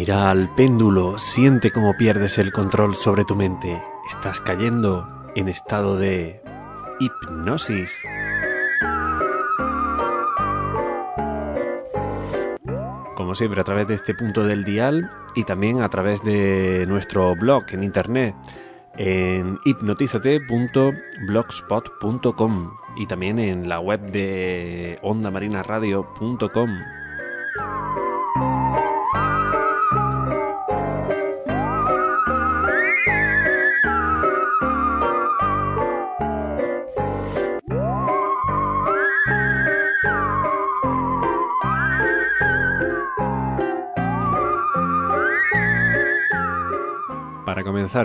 Mira al péndulo, siente cómo pierdes el control sobre tu mente. Estás cayendo en estado de hipnosis. Como siempre, a través de este punto del dial y también a través de nuestro blog en internet en hipnotizate.blogspot.com y también en la web de ondamarinaradio.com.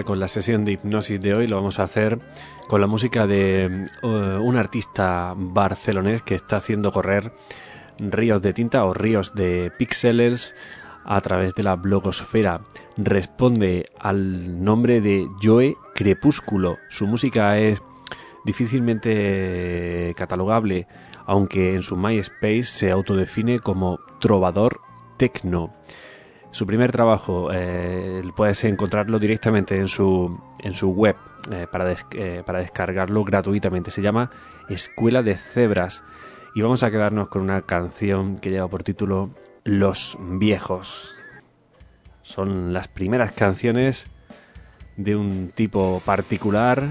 con la sesión de hipnosis de hoy lo vamos a hacer con la música de eh, un artista barcelonés que está haciendo correr ríos de tinta o ríos de píxeles a través de la blogosfera. Responde al nombre de Joe Crepúsculo. Su música es difícilmente catalogable, aunque en su MySpace se autodefine como trovador tecno. Su primer trabajo eh, puedes encontrarlo directamente en su, en su web eh, para, eh, para descargarlo gratuitamente. Se llama Escuela de Cebras. Y vamos a quedarnos con una canción que lleva por título Los Viejos. Son las primeras canciones de un tipo particular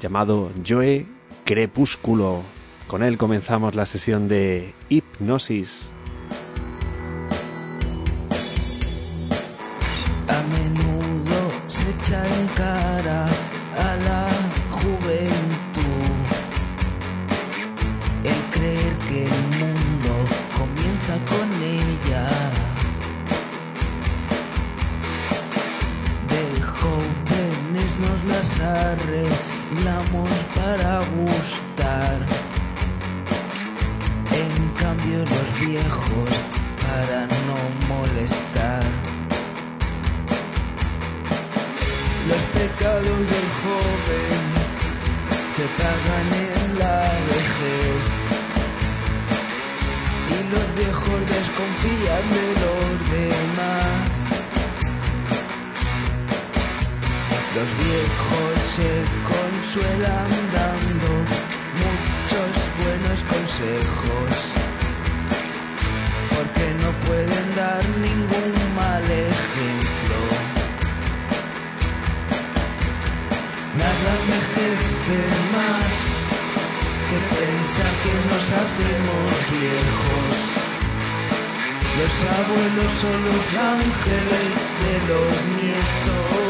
llamado Joe Crepúsculo. Con él comenzamos la sesión de hipnosis. Los viejos se consuelan dando muchos buenos consejos. Porque no pueden dar ningún mal ejemplo. Nada envejece más que pensar que nos hacemos viejos. Los abuelos son los ángeles de los nietos.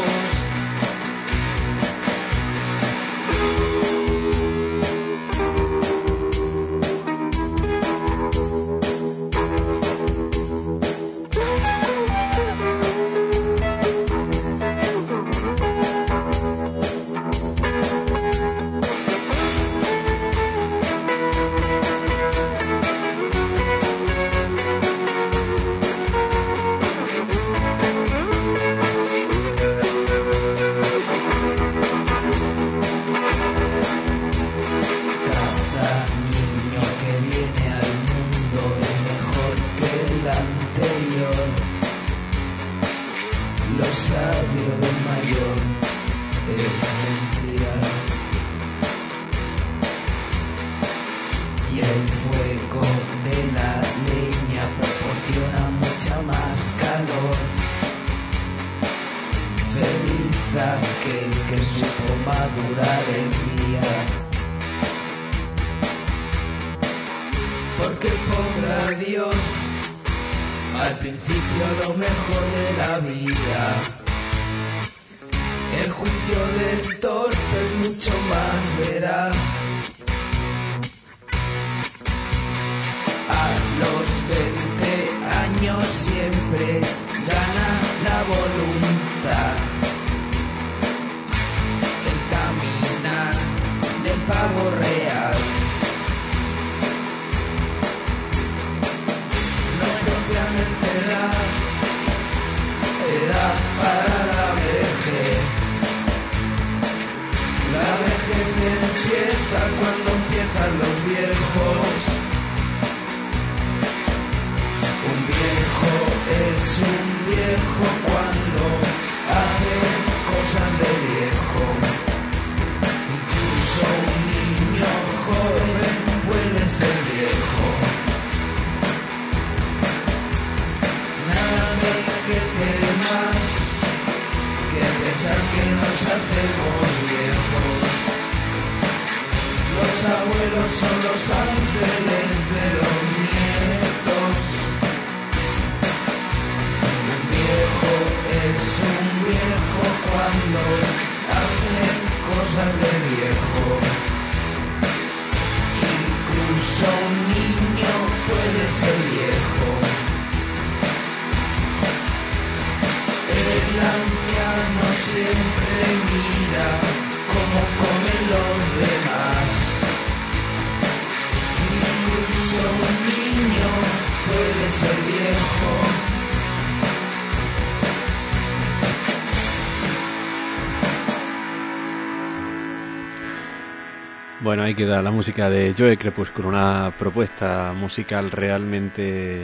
Queda la música de Joe Crepúsculo, una propuesta musical realmente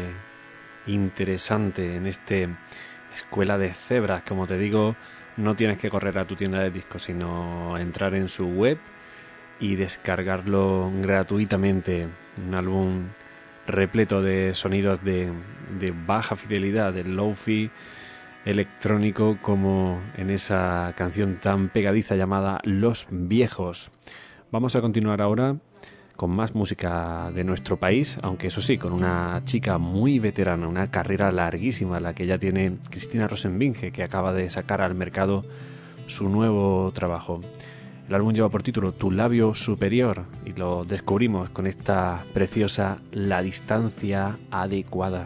interesante en este Escuela de Cebras. Como te digo, no tienes que correr a tu tienda de discos, sino entrar en su web y descargarlo gratuitamente. Un álbum repleto de sonidos de, baja fidelidad, de low-fi electrónico, como en esa canción tan pegadiza llamada Los Viejos. Vamos a continuar ahora con más música de nuestro país, aunque eso sí, con una chica muy veterana, una carrera larguísima, la que ya tiene Cristina Rosenbinge, que acaba de sacar al mercado su nuevo trabajo. El álbum lleva por título Tu labio superior y lo descubrimos con esta preciosa La distancia adecuada.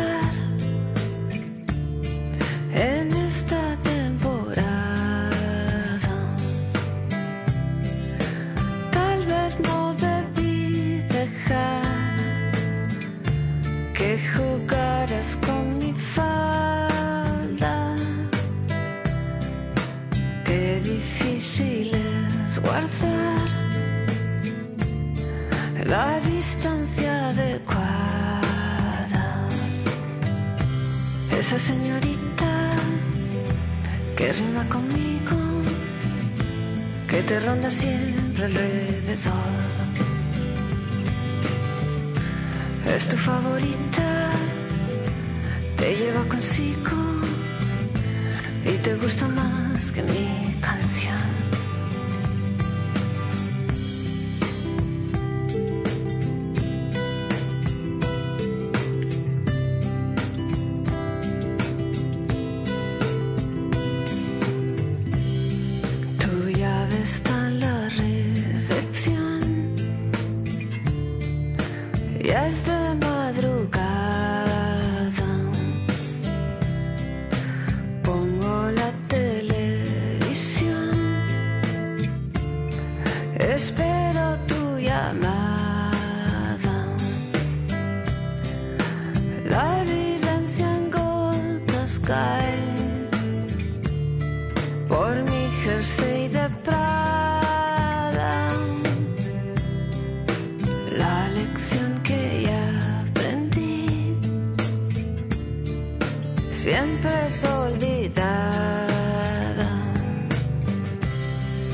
es olvidada.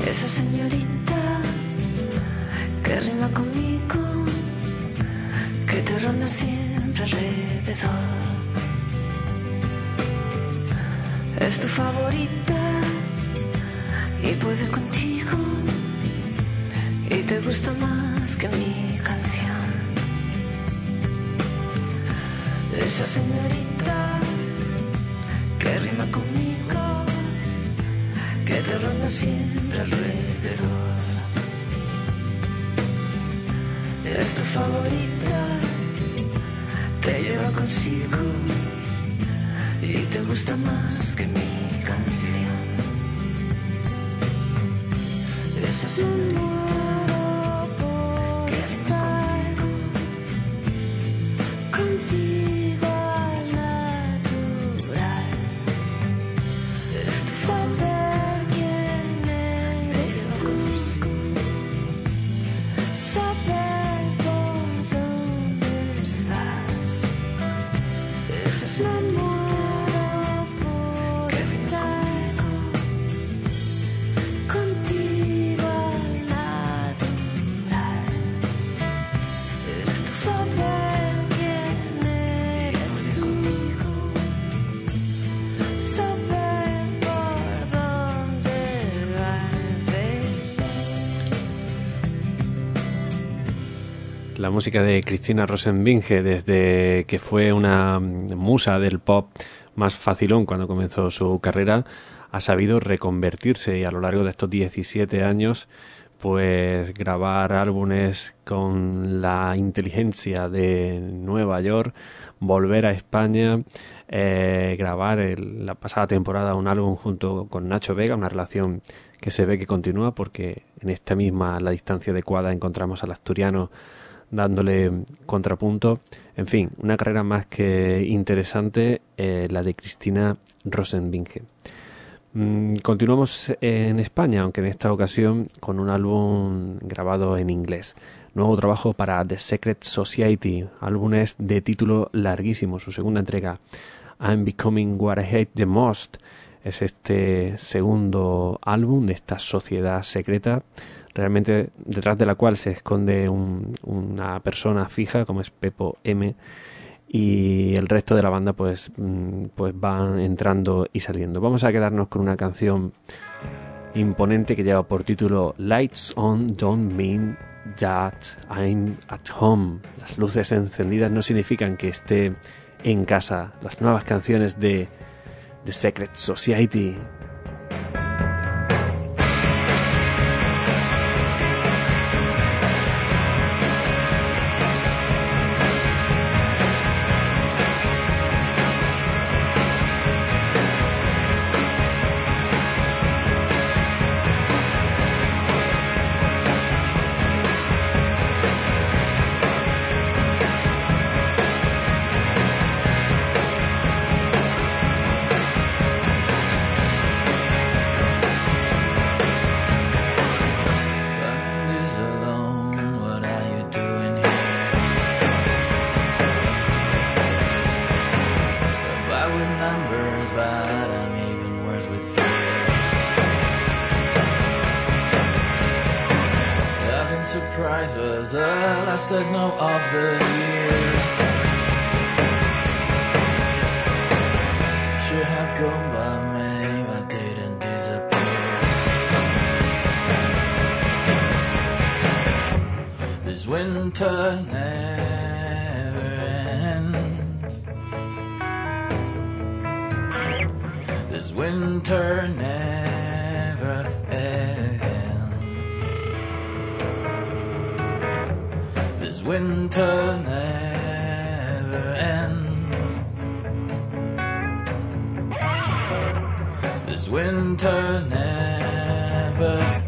Esa señorita que rima conmigo, que te ronda siempre alrededor. Es tu favorita y puede contigo y te gusta más que mi canción. Esa señorita que rima conmigo, que te ronda siempre alrededor. Es tu favorita, te lleva consigo y te gusta más que mi música de Cristina Rosenbinge desde que fue una musa del pop más facilón cuando comenzó su carrera, ha sabido reconvertirse y a lo largo de estos 17 años pues grabar álbumes con la inteligencia de Nueva York, volver a España, eh, grabar la pasada temporada un álbum junto con Nacho Vega, una relación que se ve que continúa porque en esta misma la distancia adecuada encontramos al asturiano dándole contrapunto. En fin, una carrera más que interesante, eh, la de Cristina Rosenbinge. Mm, continuamos en España, aunque en esta ocasión con un álbum grabado en inglés. Nuevo trabajo para The Secret Society, álbumes de título larguísimo, su segunda entrega, I'm Becoming What I Hate the Most. Es este segundo álbum de esta sociedad secreta realmente detrás de la cual se esconde una persona fija como es Pepo M y el resto de la banda pues, mm, pues van entrando y saliendo. Vamos a quedarnos con una canción imponente que lleva por título Lights On Don't Mean That I'm at Home. Las luces encendidas no significan que esté en casa. Las nuevas canciones de The Secret Society winter never ends. This winter never ends. This winter never ends. This winter never ends.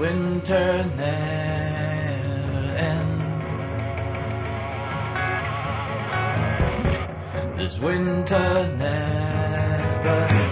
winter never ends. This winter never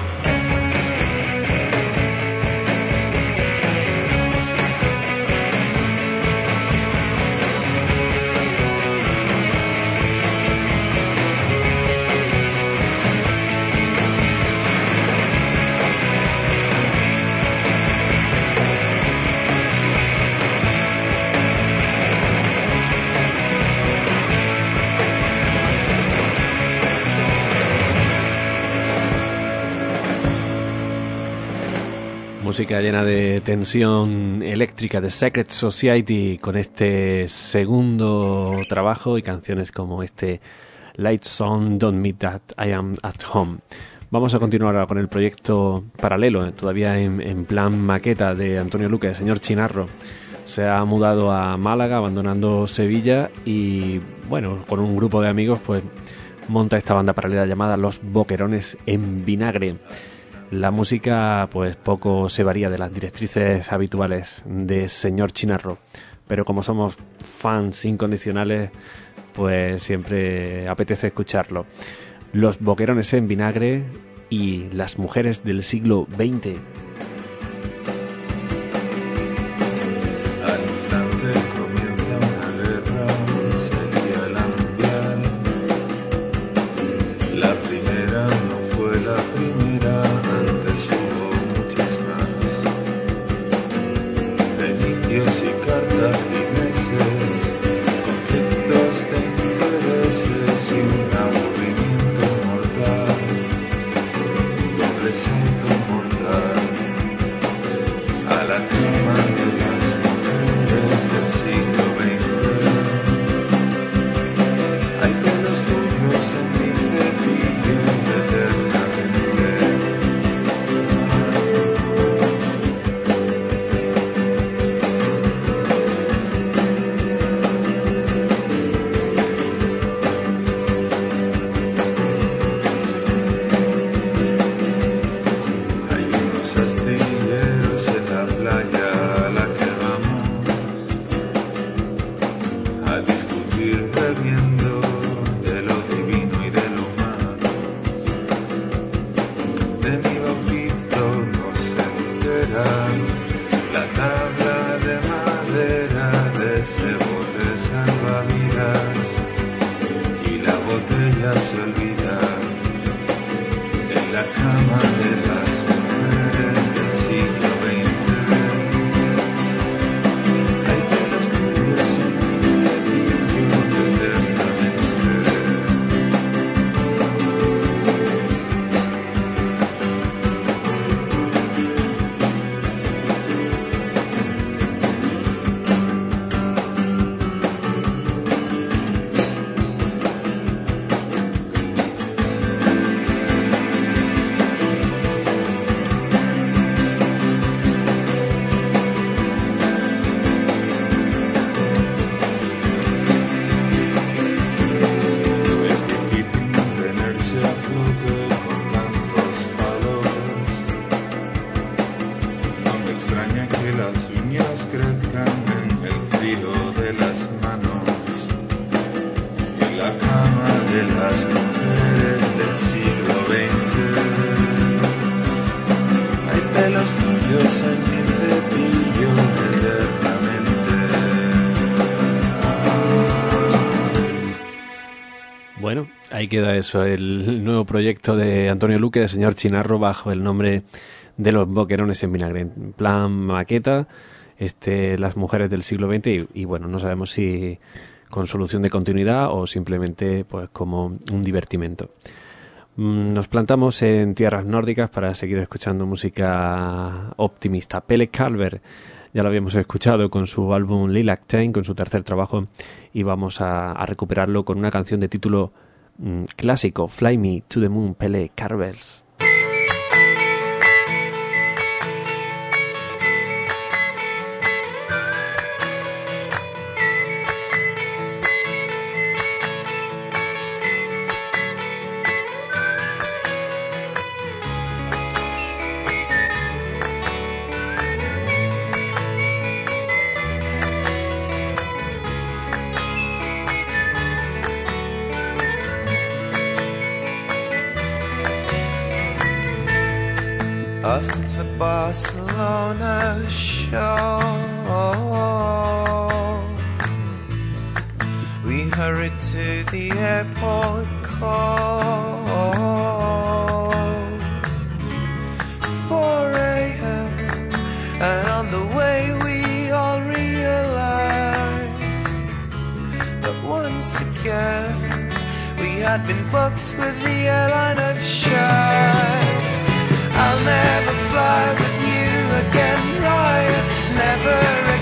música llena de tensión eléctrica de Secret Society con este segundo trabajo y canciones como este Light Song Don't Meet That I Am at Home. Vamos a continuar ahora con el proyecto paralelo, eh, todavía en, en plan maqueta de Antonio Luque, el señor Chinarro. Se ha mudado a Málaga, abandonando Sevilla y, bueno, con un grupo de amigos, pues monta esta banda paralela llamada Los Boquerones en Vinagre. La música, pues poco se varía de las directrices habituales de señor Chinarro, pero como somos fans incondicionales, pues siempre apetece escucharlo. Los Boquerones en Vinagre y las mujeres del siglo XX. Ahí queda eso, el nuevo proyecto de Antonio Luque, de señor Chinarro, bajo el nombre de los boquerones en vinagre. En plan maqueta, este, las mujeres del siglo XX, y, bueno, no sabemos si con solución de continuidad o simplemente pues como un divertimento. Mm, Nos plantamos en tierras nórdicas para seguir escuchando música optimista. Pele Calver, ya lo habíamos escuchado con su álbum Lilac Time, con su tercer trabajo, y vamos a, recuperarlo con una canción de título clásico, Fly Me to the Moon, Pele Carvers. To the airport call. 4 a.m. and on the way we all realize that once again we had been booked with the airline of shite. I'll never fly with you again, Ryan. Never again,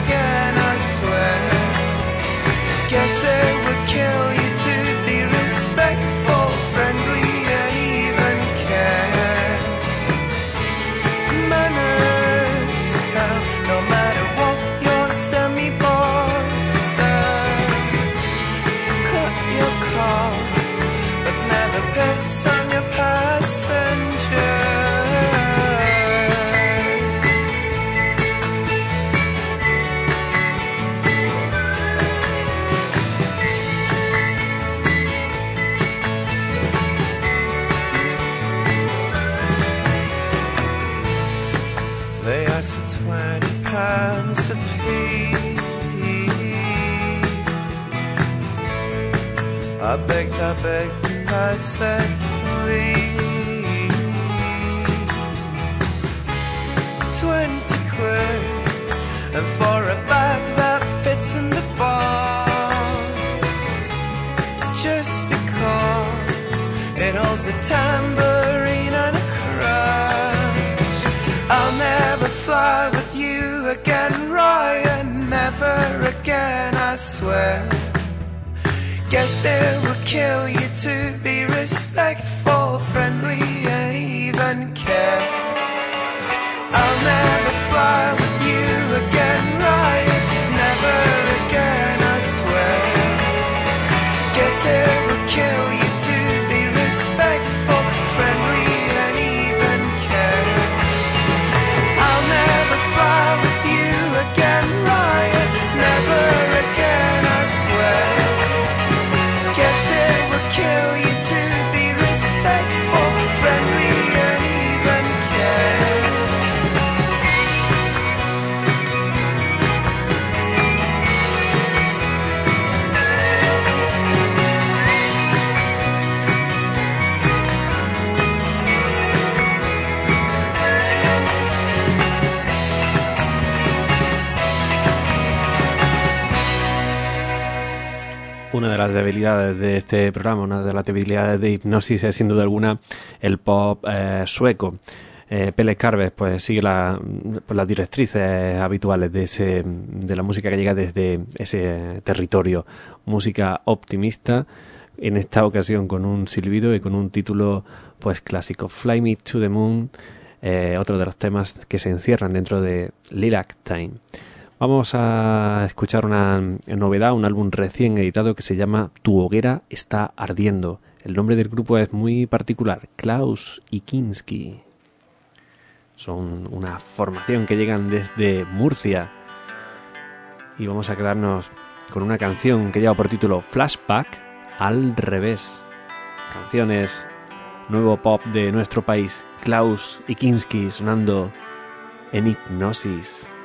las debilidades de este programa, una de las debilidades de Hipnosis es sin duda alguna el pop eh, sueco. Eh, Pele Carves pues sigue la- pues, las directrices habituales de, ese, de la música que llega desde ese territorio. Música optimista, en esta ocasión con un silbido y con un título pues clásico. Fly Me to the Moon, eh, otro de los temas que se encierran dentro de Lilac Time. Vamos a escuchar una novedad, un álbum recién editado que se llama Tu hoguera está ardiendo. El nombre del grupo es muy particular, Klaus y Kinski. Son una formación que llegan desde Murcia. Y vamos a quedarnos con una canción que lleva por título Flashback al revés. Canciones, nuevo pop de nuestro país, Klaus y Kinski sonando en hipnosis.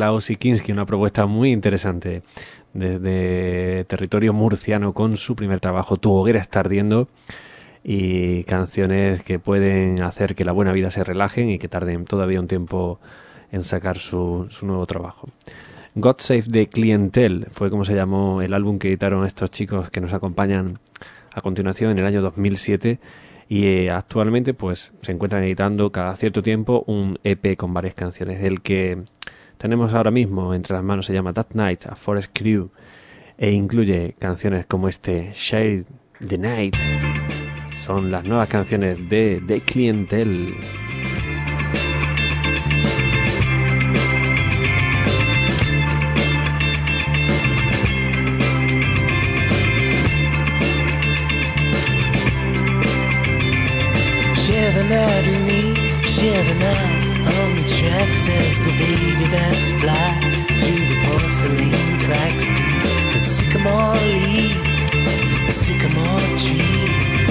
Klaus una propuesta muy interesante desde territorio murciano con su primer trabajo, Tu hoguera está ardiendo, y canciones que pueden hacer que la buena vida se relajen y que tarden todavía un tiempo en sacar su, su nuevo trabajo. God Save the Clientele fue como se llamó el álbum que editaron estos chicos que nos acompañan a continuación en el año 2007 y eh, actualmente pues se encuentran editando cada cierto tiempo un EP con varias canciones. El que tenemos ahora mismo entre las manos se llama That Night, a Forest Crew, e incluye canciones como este Share the Night. Son las nuevas canciones de The Clientel. As the baby bats fly through the porcelain cracks the sycamore leaves, the sycamore trees,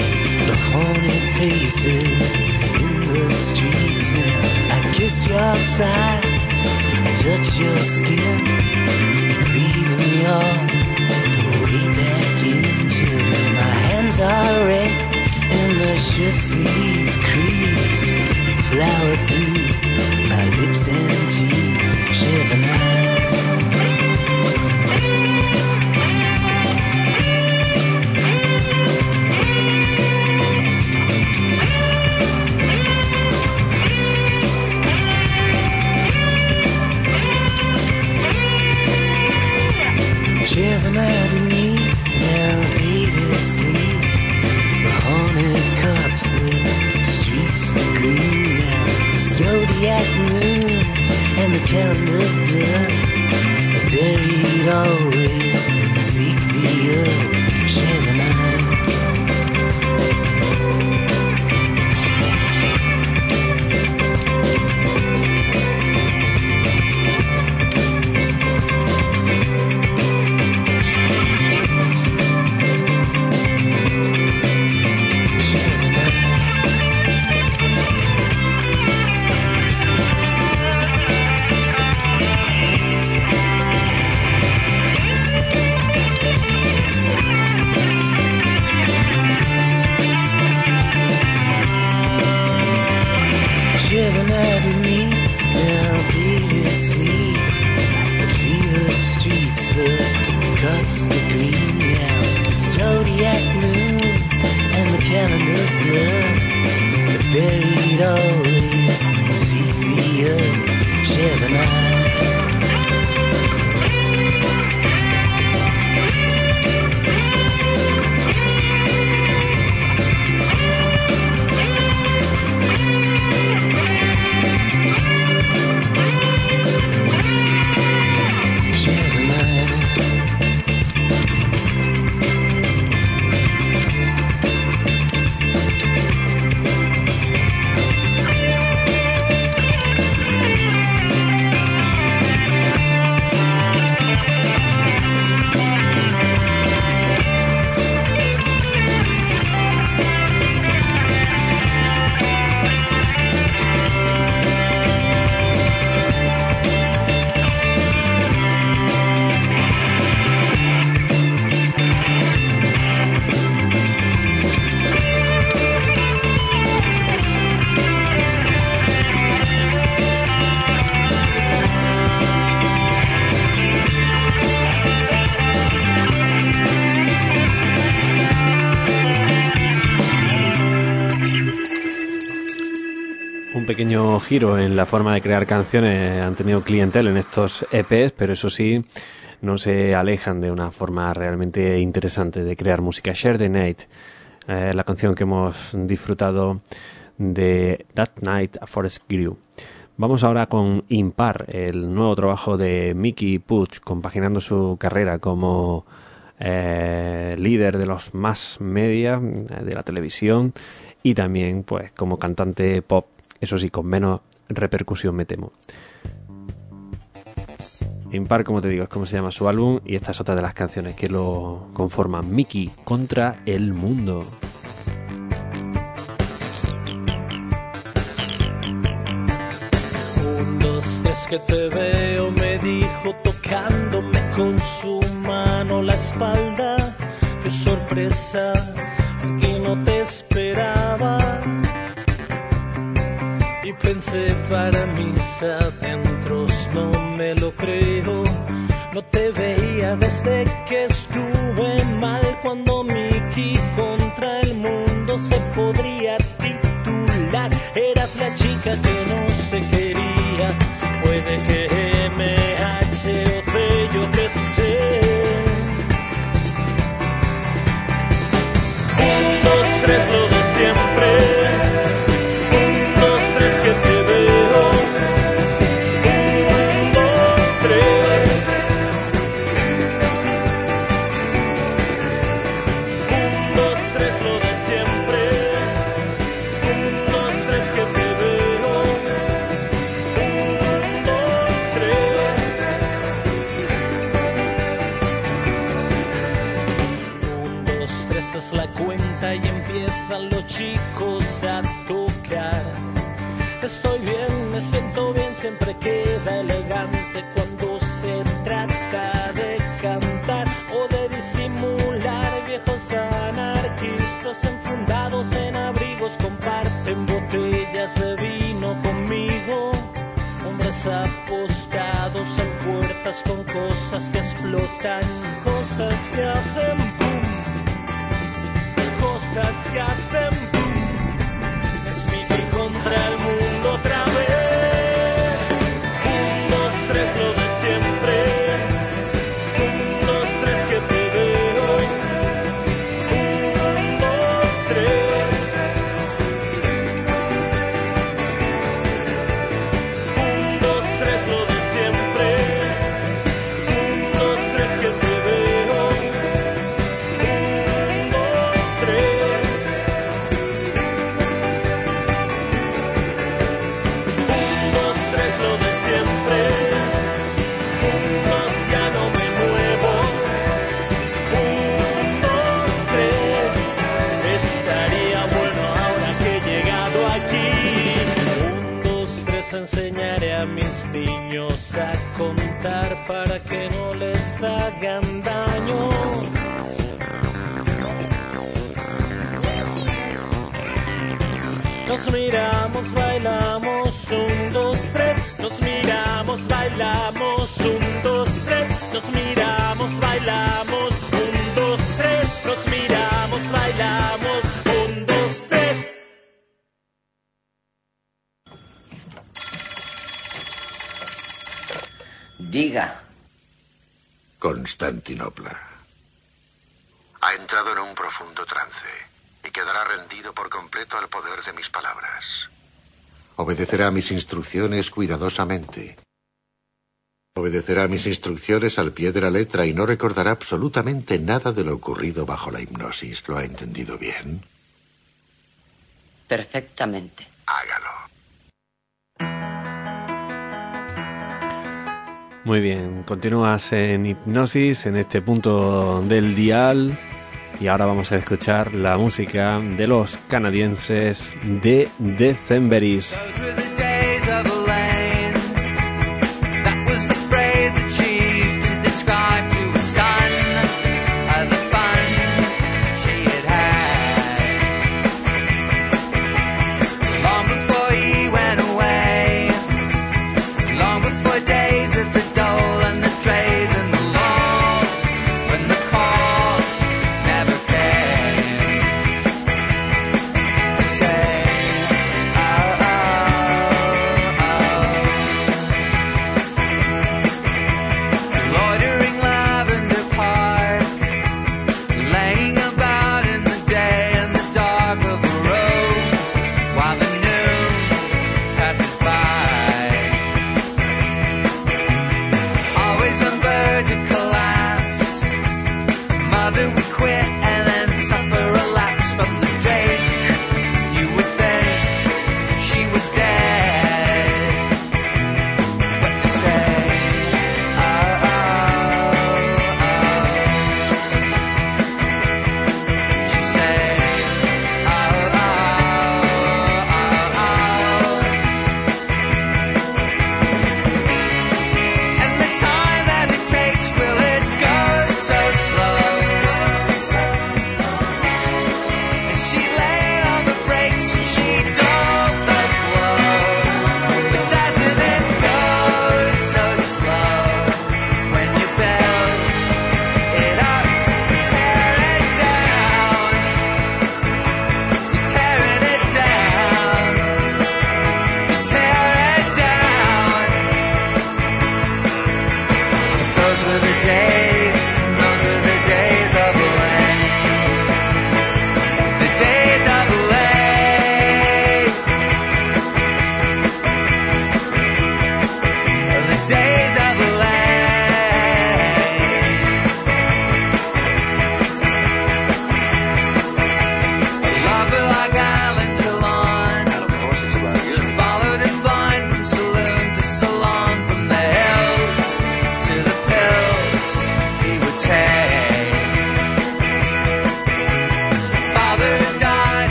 the haunted faces in the streets. Now I kiss your sides, I touch your skin, breathing your way back into my hands are red and the shirt sleeves creased, flower blue, lips and teeth zodiac moons and the countless blood. Buried always, seek the earth, giro en la forma de crear canciones han tenido clientel en estos EPs, pero eso sí, no se alejan de una forma realmente interesante de crear música. Share the Night, eh, la canción que hemos disfrutado de That Night a Forest Grew. Vamos ahora con Impar, el nuevo trabajo de Mickey Puch, compaginando su carrera como eh, líder de los más media eh, de la televisión y también pues como cantante pop, eso sí, con menos repercusión me temo. Impar, como te digo, es como se llama su álbum y esta es otra de las canciones que lo conforman. Mickey contra el mundo. Que te veo, me dijo tocándome con su mano la espalda. Qué sorpresa, que no te esperaba y pensé para mis adentros, no me lo creo. No te veía desde que estuve mal cuando Mickey contra el mundo se podría titular. Eras la chica que no se quería, puede que MH yo te sé. Dos, tres, lo siempre. Dos, tres es la cuenta y empiezan los chicos a tocar. Estoy bien, me siento bien, siempre queda elegante cuando se trata de cantar o de disimular. Viejos anarquistas enfundados en abrigos comparten botellas de vino conmigo. Hombres apostados en puertas con cosas que explotan, cosas que hacen cosas que hacen boom. Es mi contra el mundo otra vez. Para que no les hagan daño. Nos miramos, bailamos, un, dos, tres. Nos miramos, bailamos, un, dos, tres. Nos miramos, bailamos, un, dos, tres. Nos miramos, bailamos, Diga. Constantinopla. Ha entrado en un profundo trance y quedará rendido por completo al poder de mis palabras. Obedecerá mis instrucciones cuidadosamente. Obedecerá mis instrucciones al pie de la letra y no recordará absolutamente nada de lo ocurrido bajo la hipnosis. ¿Lo ha entendido bien? Perfectamente. Hágalo. Muy bien, continúas en hipnosis en este punto del dial y ahora vamos a escuchar la música de los canadienses de Decemberis.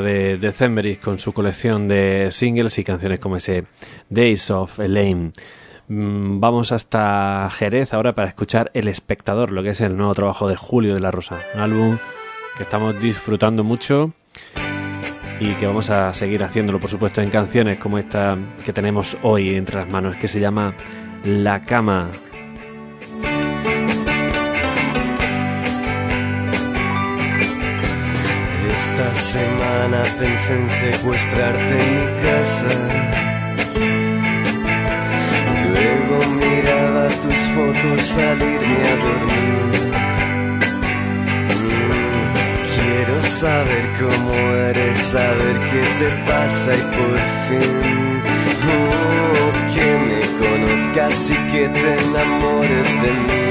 De Decemberis con su colección de singles y canciones como ese Days of Elaine. Mm, Vamos hasta Jerez ahora para escuchar El Espectador, lo que es el nuevo trabajo de Julio de la Rosa. Un álbum que estamos disfrutando mucho y que vamos a seguir haciéndolo, por supuesto, en canciones como esta que tenemos hoy entre las manos, que se llama La Cama. Esta semana pensé en secuestrarte en mi casa. Luego miraba tus fotos salirme a dormir. Quiero saber cómo eres, saber qué te pasa y por fin oh, que me conozcas y que te enamores de mí.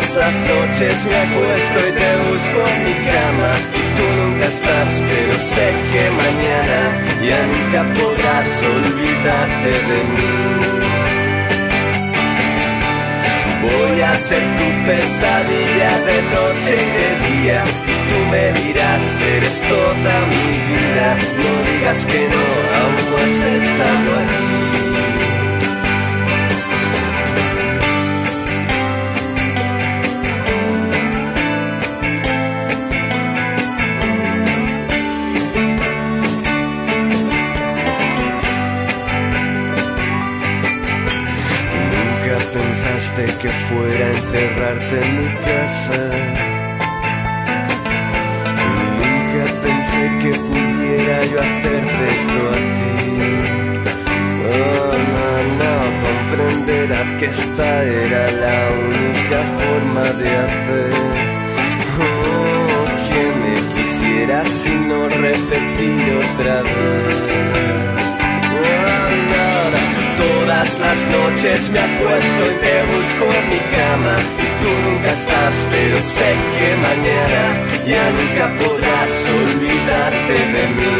Todas las noches me acuesto y te busco en mi cama y tú nunca estás, pero sé que mañana ya nunca podrás olvidarte de mí. Voy a ser tu pesadilla de noche y de día y tú me dirás, eres toda mi vida, no digas que no, aún no has estado aquí. Que fuera a encerrarte en mi casa. Nunca pensé que pudiera yo hacerte esto a ti. Oh, no, no, comprenderás que esta era la única forma de hacer. Oh, que me quisieras y no repetir otra vez. Las noches me acuesto y te busco en mi cama y tú nunca estás, pero sé que mañana ya nunca podrás olvidarte de mí.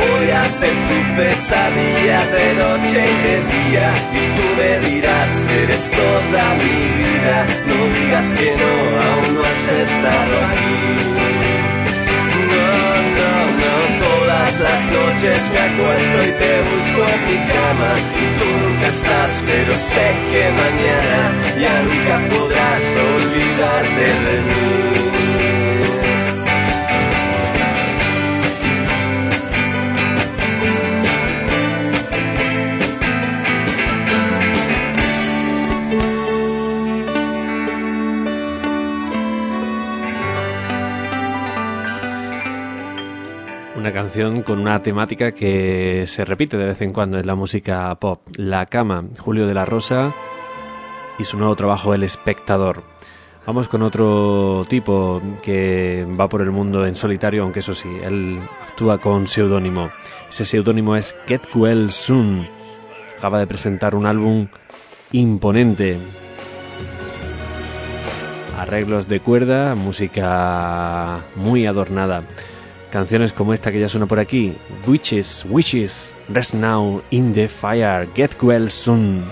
Voy a ser tu pesadilla de noche y de día y tú me dirás, eres toda mi vida, no digas que no, aún no has estado aquí. Las noches me acuesto y te busco en mi cama y tú nunca estás, pero sé que mañana ya nunca podrás olvidarte de mí. Con una temática que se repite de vez en cuando en la música pop. La cama, Julio de la Rosa y su nuevo trabajo El espectador. Vamos con otro tipo que va por el mundo en solitario, aunque eso sí, él actúa con seudónimo. Ese seudónimo es Get Well Soon. Acaba de presentar un álbum imponente. Arreglos de cuerda, música muy adornada. Canciones como esta que ya suena por aquí, Witches, Wishes, Rest Now in the Fire, Get Well Soon.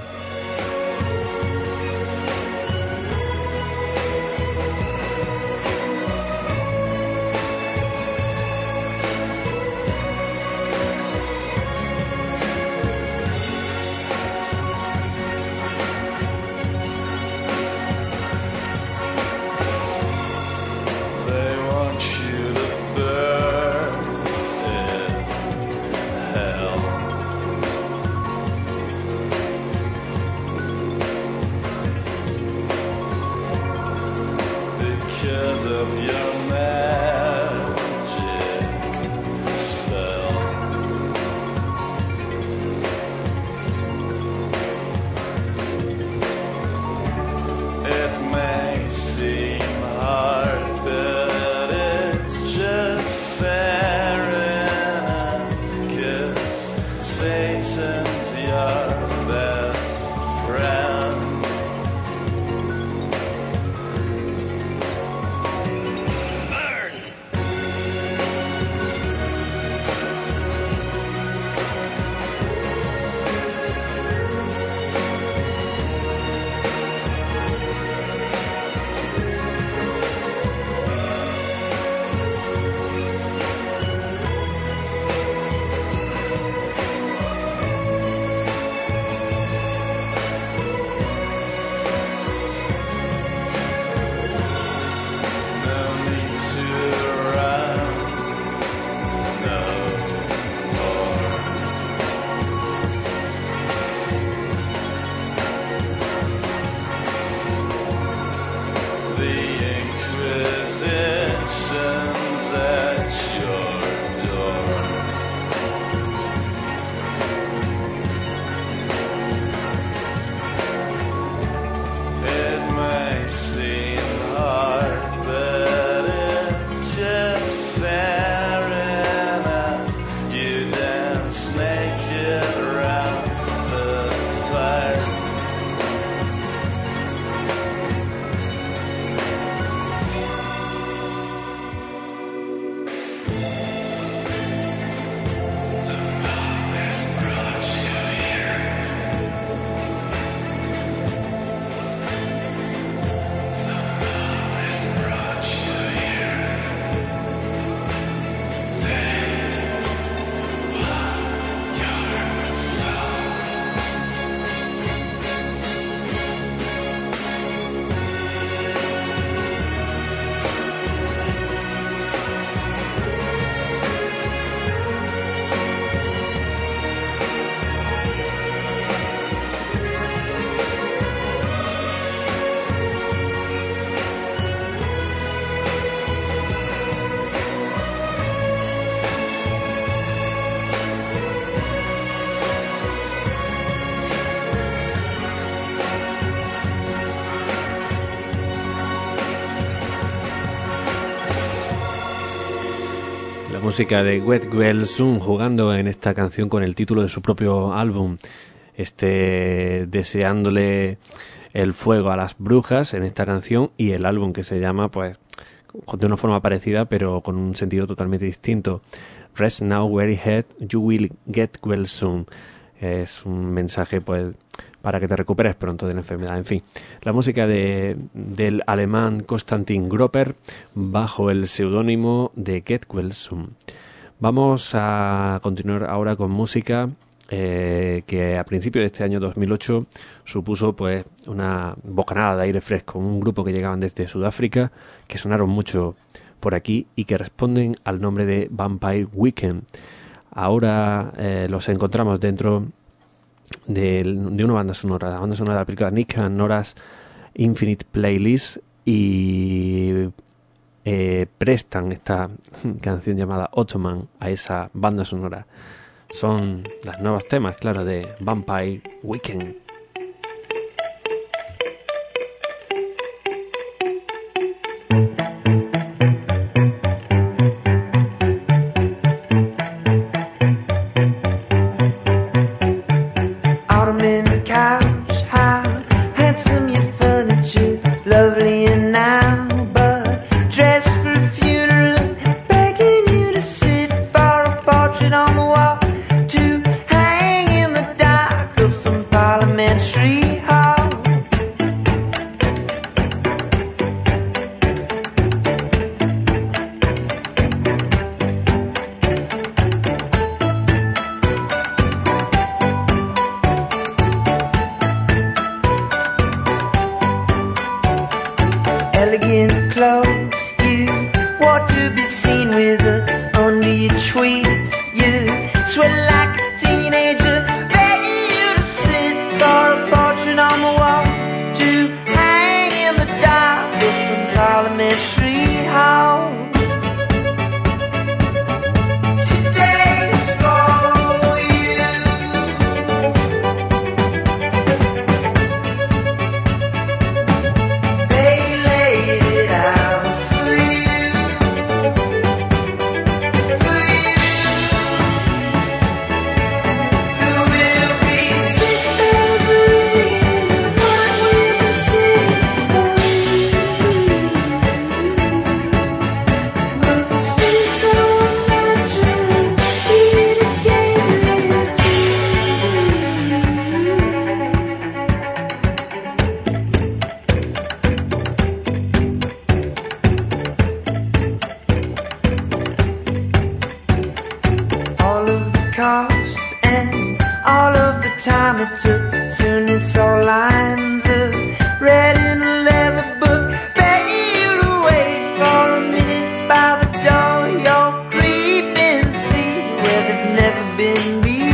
De Wet Well Soon jugando en esta canción con el título de su propio álbum. Este deseándole el fuego a las brujas en esta canción y el álbum que se llama pues de una forma parecida pero con un sentido totalmente distinto. Rest now, weary head, you will get well soon. Es un mensaje pues para que te recuperes pronto de la enfermedad. En fin, la música de, del alemán Konstantin Gropper bajo el seudónimo de Get Well Soon. Vamos a continuar ahora con música eh, que a principios de este año 2008 supuso pues una bocanada de aire fresco, un grupo que llegaban desde Sudáfrica, que sonaron mucho por aquí y que responden al nombre de Vampire Weekend. Ahora eh, los encontramos dentro de, de una banda sonora, la banda sonora de la película Nick and Nora's Infinite Playlist y eh, prestan esta canción llamada Ottoman a esa banda sonora. Son las nuevos temas, claro, de Vampire Weekend. Never been before.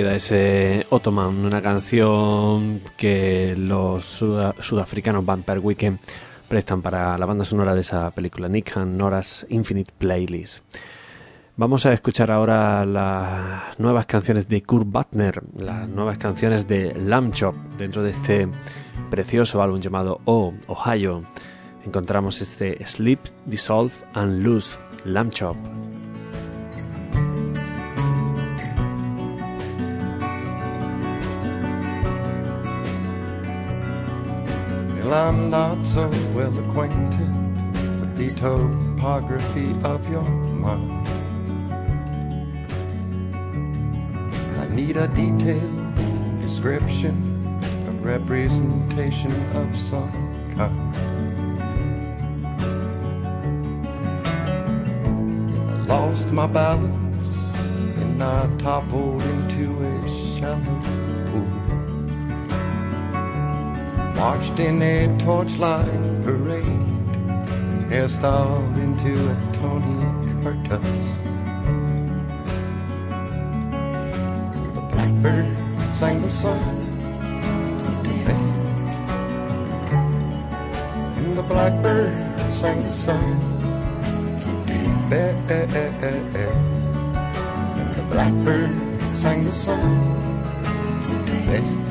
Queda ese Ottoman, una canción que los suda- sudafricanos Vampire Weekend prestan para la banda sonora de esa película, Nick and Nora's Infinite Playlist. Vamos a escuchar ahora las nuevas canciones de Kurt Butner, las nuevas canciones de Lamb Chop, dentro de este precioso álbum llamado Oh, Ohio. Encontramos este Sleep, Dissolve and Lose, Lamb Chop. Well, I'm not so well acquainted with the topography of your mind. I need a detailed description, a representation of some kind. I lost my balance and I toppled into a shallow Marched in a torchlight parade, hairstyled into a Tony Curtis. The blackbird sang the song to today. And the blackbird sang the song to today. And the blackbird sang the song to the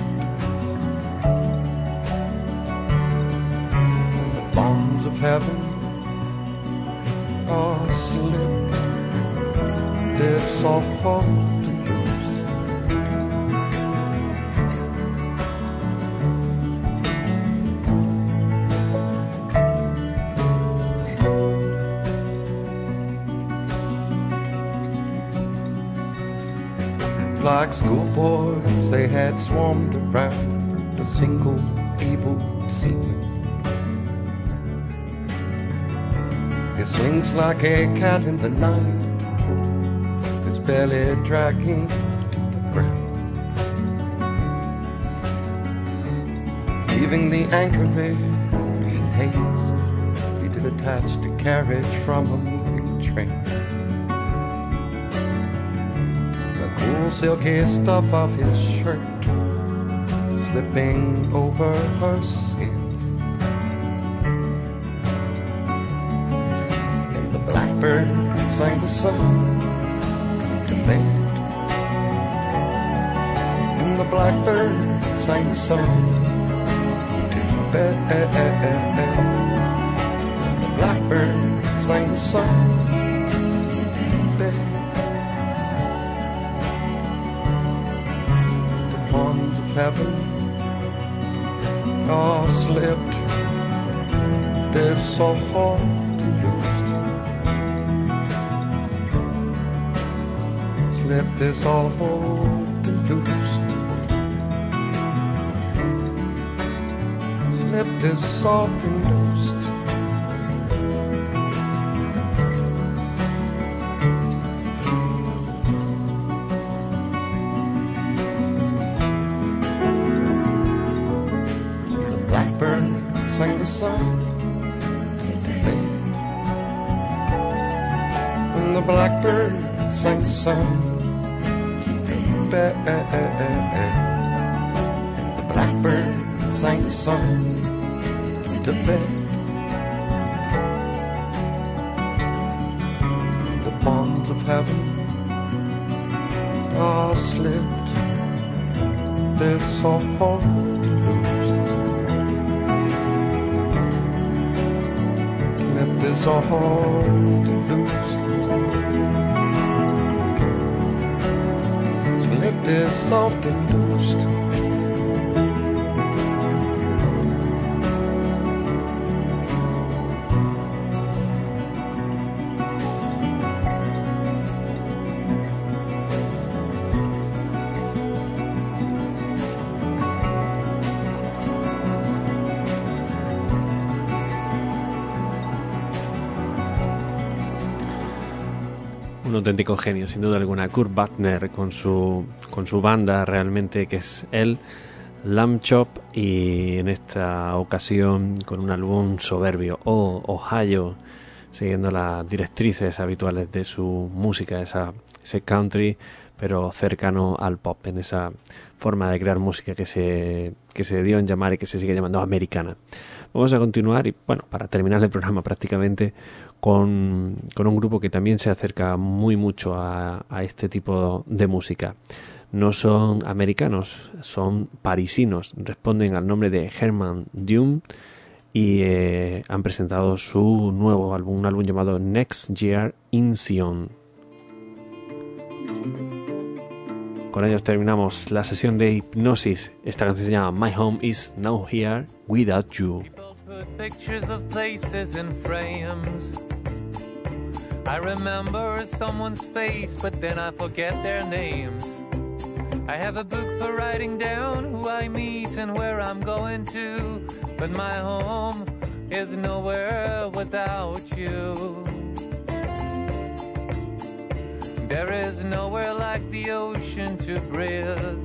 heaven are slipped. They're soft. Like schoolboys, they had swarmed around a single Like a cat in the night, his belly dragging to the ground. Leaving the anchorage in haste, he detached a carriage from a moving train. The cool silky stuff of his shirt slipping over her skin. Blackbird sang the song to bed. And the blackbird sang the song to bed. The blackbird sang the song to bed. The ponds of heaven are slipped. They're so hard Slipped this all hard to loosed. Slipped this soft and loosed. The blackbird sang the song the blackbird sang the song today. And the blackbird sang the song to bed. The bonds of heaven are slipped. They're so hard to lose. Slipped is hard to lose. Slipped is soft and loosed. Auténtico genio, sin duda alguna. Kurt Butner con su, con su banda realmente que es él, Lamb Chop, y en esta ocasión con un álbum soberbio, Oh, Ohio, siguiendo las directrices habituales de su música, esa, ese country pero cercano al pop, en esa forma de crear música que se, que se dio en llamar y que se sigue llamando americana. Vamos a continuar y, bueno, para terminar el programa prácticamente, con, un grupo que también se acerca muy mucho a, a este tipo de música. No son americanos, son parisinos, responden al nombre de Herman Dume y eh, han presentado su nuevo álbum, un álbum llamado Next Year in Sion. Con ellos terminamos la sesión de hipnosis. Esta canción se llama My Home is Now Here Without You. Put pictures of places in frames. I remember someone's face, but then I forget their names. I have a book for writing down who I meet and where I'm going to, but my home is nowhere without you. There is nowhere like the ocean to breathe.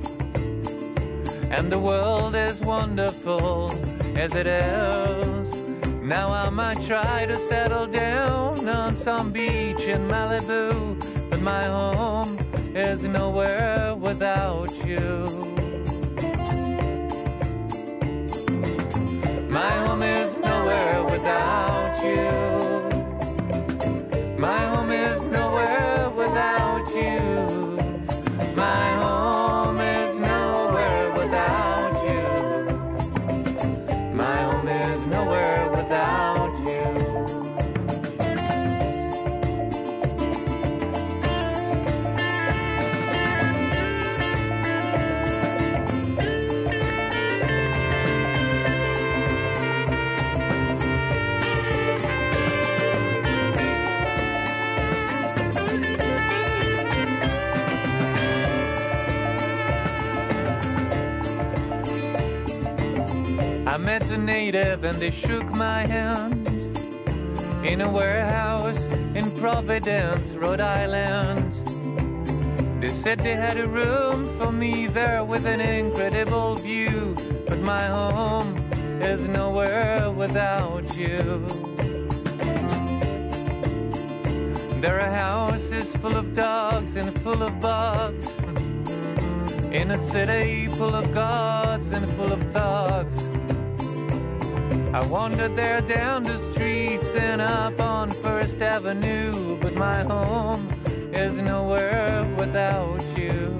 And the world is wonderful as it is. Now I might try to settle down on some beach in Malibu, but my home is nowhere without you. My home is nowhere without you. A native and they shook my hand in a warehouse in Providence, Rhode Island. They said they had a room for me there with an incredible view, but my home is nowhere without you. There are houses full of dogs and full of bugs. In a city full of gods and full of thugs. I wandered there down the streets and up on First Avenue, but my home is nowhere without you.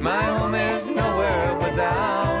My home is nowhere without